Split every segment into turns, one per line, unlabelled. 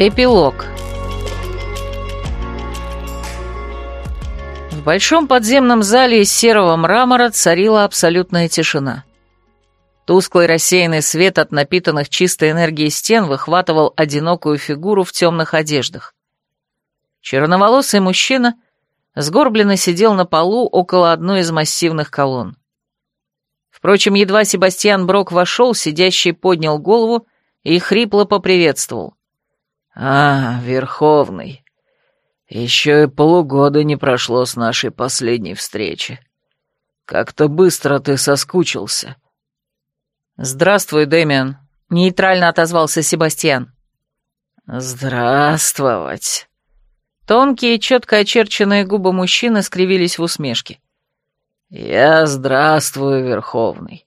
Эпилог В большом подземном зале из серого мрамора царила абсолютная тишина. Тусклый рассеянный свет от напитанных чистой энергией стен выхватывал одинокую фигуру в темных одеждах. Черноволосый мужчина сгорбленно сидел на полу около одной из массивных колонн. Впрочем, едва Себастьян Брок вошел, сидящий поднял голову и хрипло поприветствовал. «А, Верховный, еще и полугода не прошло с нашей последней встречи. Как-то быстро ты соскучился». «Здравствуй, Дэмиан», — нейтрально отозвался Себастьян.
«Здравствовать».
Тонкие, четко очерченные губы мужчины скривились в усмешке.
«Я здравствую, Верховный.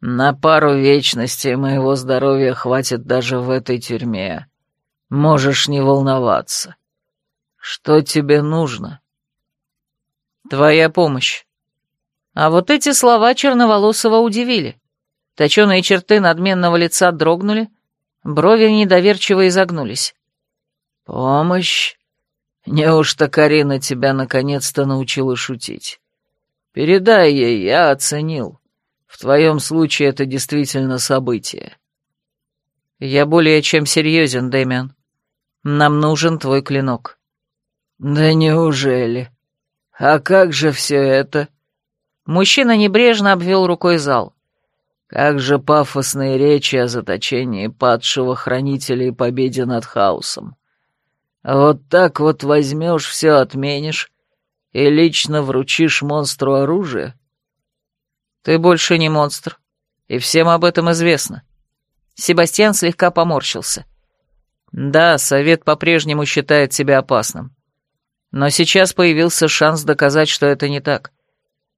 На пару вечностей моего здоровья хватит даже в этой тюрьме. Можешь не волноваться. Что тебе нужно?
Твоя помощь. А вот эти слова Черноволосого удивили. Точеные черты надменного лица дрогнули, брови недоверчиво изогнулись.
«Помощь? Неужто Карина тебя наконец-то научила шутить? Передай ей, я оценил. В твоем случае это действительно событие».
«Я более чем серьезен, Дэмиан. Нам нужен твой клинок».
«Да неужели? А как же все это?»
Мужчина небрежно обвел рукой зал.
«Как же пафосные речи о заточении падшего хранителя и победе над хаосом. Вот так вот возьмешь, все отменишь и лично вручишь монстру оружие?»
«Ты больше не монстр, и всем об этом известно». Себастьян слегка поморщился. Да, совет по-прежнему считает себя опасным. Но сейчас появился шанс доказать, что это не так.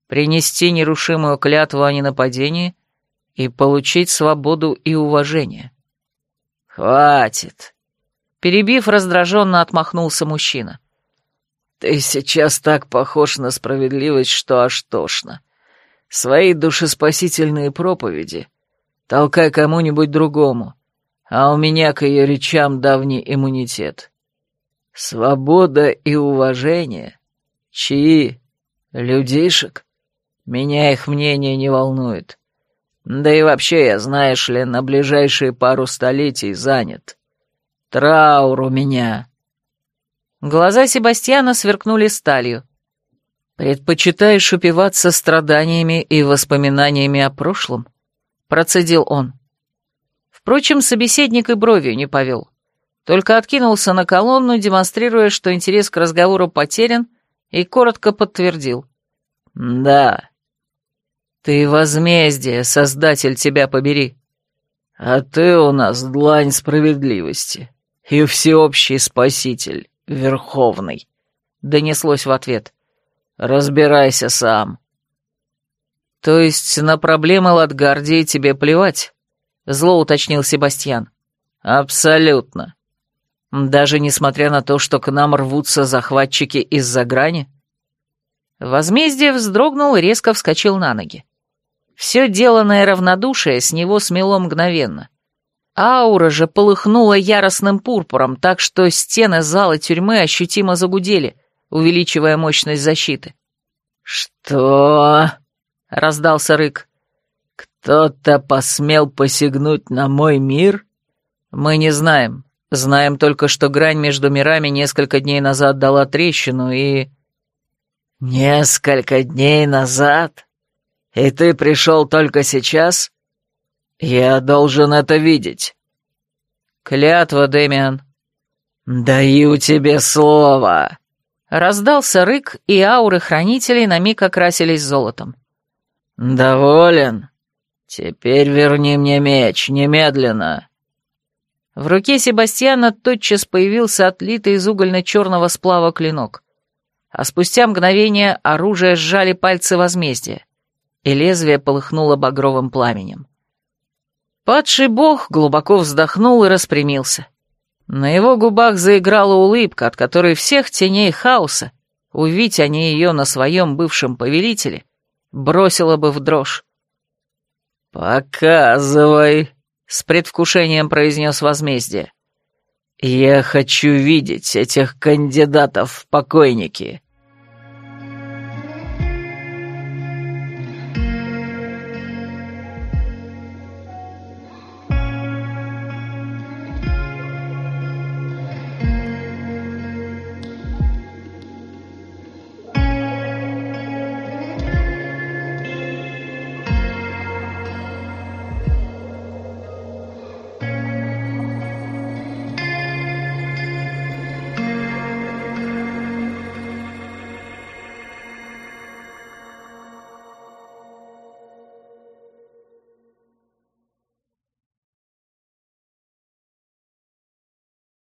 Принести нерушимую клятву о ненападении и получить свободу и уважение.
«Хватит!»
Перебив, раздраженно отмахнулся мужчина.
«Ты сейчас так похож на справедливость, что аж тошно. Свои душеспасительные проповеди толкай кому-нибудь другому, а у меня к ее речам давний иммунитет. Свобода и уважение? Чьи? Людишек? Меня их мнение не волнует. Да и вообще, я, знаешь ли, на ближайшие пару столетий занят. Траур у меня.
Глаза Себастьяна сверкнули сталью. «Предпочитаешь упиваться страданиями и воспоминаниями о прошлом?» — процедил он. Впрочем, собеседник и бровью не повел. Только откинулся на колонну, демонстрируя, что интерес к разговору потерян, и коротко подтвердил.
«Да».
«Ты возмездие, Создатель тебя побери».
«А ты у нас длань справедливости и всеобщий спаситель, Верховный», — донеслось в ответ. «Разбирайся сам».
«То есть на проблемы Латгардии тебе плевать?» — зло уточнил Себастьян.
«Абсолютно.
Даже несмотря на то, что к нам рвутся захватчики из-за грани?» Возмездие вздрогнул и резко вскочил на ноги. Все деланное равнодушие с него смело мгновенно. Аура же полыхнула яростным пурпуром, так что стены зала тюрьмы ощутимо загудели, увеличивая мощность защиты.
«Что?» — раздался рык. «Кто-то посмел посягнуть на мой мир?»
«Мы не знаем. Знаем только, что грань между мирами несколько дней назад дала трещину и...»
«Несколько дней назад? И ты пришел только сейчас? Я должен это видеть».
«Клятва, Дэмиан».
«Даю тебе слово!»
Раздался рык, и ауры хранителей на миг окрасились золотом.
«Доволен?» «Теперь верни мне меч, немедленно!»
В руке Себастьяна тотчас появился отлитый из угольно-черного сплава клинок. А спустя мгновение оружие сжали пальцы возмездия, и лезвие полыхнуло багровым пламенем. Падший бог глубоко вздохнул и распрямился. На его губах заиграла улыбка, от которой всех теней хаоса, увидеть они ее на своем бывшем повелителе, бросила бы в дрожь.
«Показывай», —
с предвкушением произнес возмездие.
«Я хочу видеть этих кандидатов в покойники»,